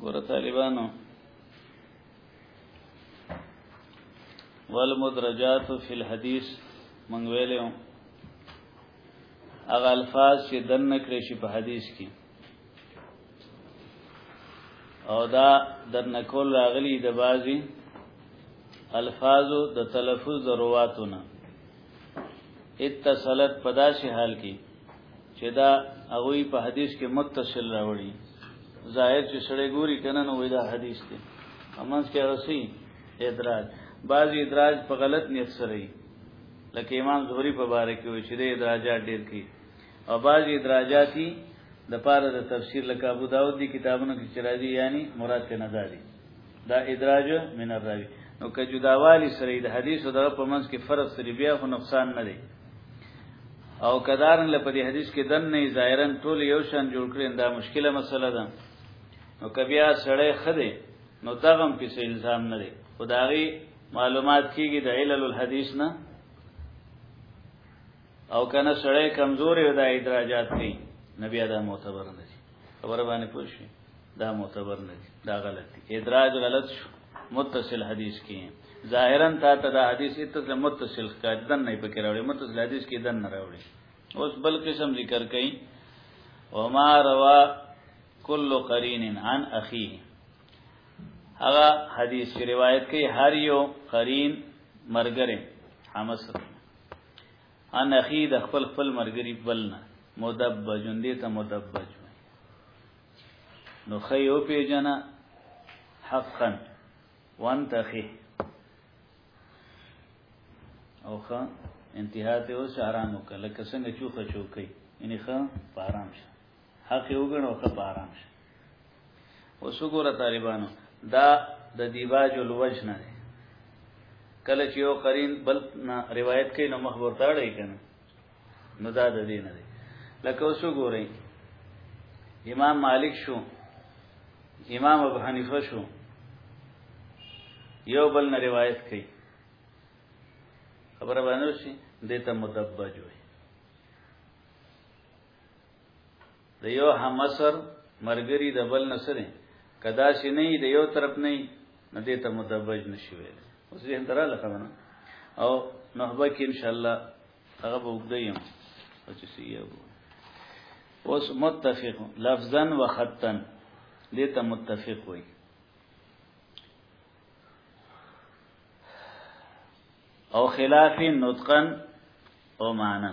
ګوره طالبانو والمدرجات فی الحدیث مونږ ویلو هغه الفاظ چې دن نکړي شي په حدیث کې او دا در نکول راغلی د بازي الفاظو د تلفظ ضرورتونه اتصلت پداسي حال کې چې دا هغه په حدیث کې متصل راوړي ظاهر چې سړی ګوري کنه نو دا حدیث دی امنس کې رسی ادراج بعضی ادراج په غلط نیت سره لکه امام زهری په باره کې وي چې د ادراجات ډیر کی او بعض ادراجاتی د پاره د تفسیر لکه ابو داود دی کتابونو کې چرایي یعنی مراد ته نظری دا ادراج من الراوی نو که جداوالی سره د حدیثو د په منځ کې فرق سره بیا خو نقصان نه دی او کدارن له پدې حدیث کې دن نه ظاهرا ټول یو شان جوړ کړي دا مشکله مسله ده نو کبیا سړی خده نو دغم په الزام نه دی خدایي معلومات کیږي د علل الحدیث نه او کنه سړی کمزورې دا ادراجات کوي نبی دا معتبر نه دي خبره باندې پوښي دا معتبر نه دي دا غلط دي ادراج غلط شو متصل حدیث کې ظاهرا تا ته دا حدیث اتصل متصل قدن نه پکې راوړي متصل حدیث کې دن نه راوړي اوس بل قسم ذکر کئ وما روا کل قرین عن اخیه هغه حدیث روایت کې هر یو قرین مرګره حمص ان اخی د خپل خپل مرګری بل نه مدبج دې ته مدبج نو خیو پیجنا حقا وانتخی او خا انتها ته اوس آرام وکړه لکه څنګه چوخه چوکې یعنی خا په آرام شه حق وګڼو خو په آرام شي اوس وګوره طالبانو دا د دیباج الوجه نه دی کله چې یو قرین بل نه روایت کوي نو مخ ورته اړی کنه نو دا د دین دی لکه اوس وګورئ امام مالک شو امام ابو حنیفه شو یو بل نه روایت کوي خبره باندې شي دته مدبج وي د یو همسر مرګری د بل نسره کدا شي نه د یو طرف نه نه دې ته متوج نشي ویل اوس دې هم تراله خبره او نحبه کې ان شاء الله هغه به وګدایم او چې سی یو اوس متفق لفظا و خطا دې ته متفق وای او خلاف نطقا او معنا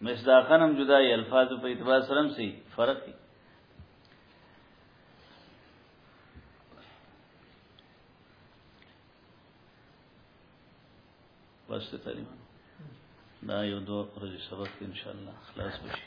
مصداقن هم جدا ای الفاظ په اعتبار سره هم سي فرق دی بس ته تعلیم دا یو دوه ورځې سبق ان شاء الله خلاص بشي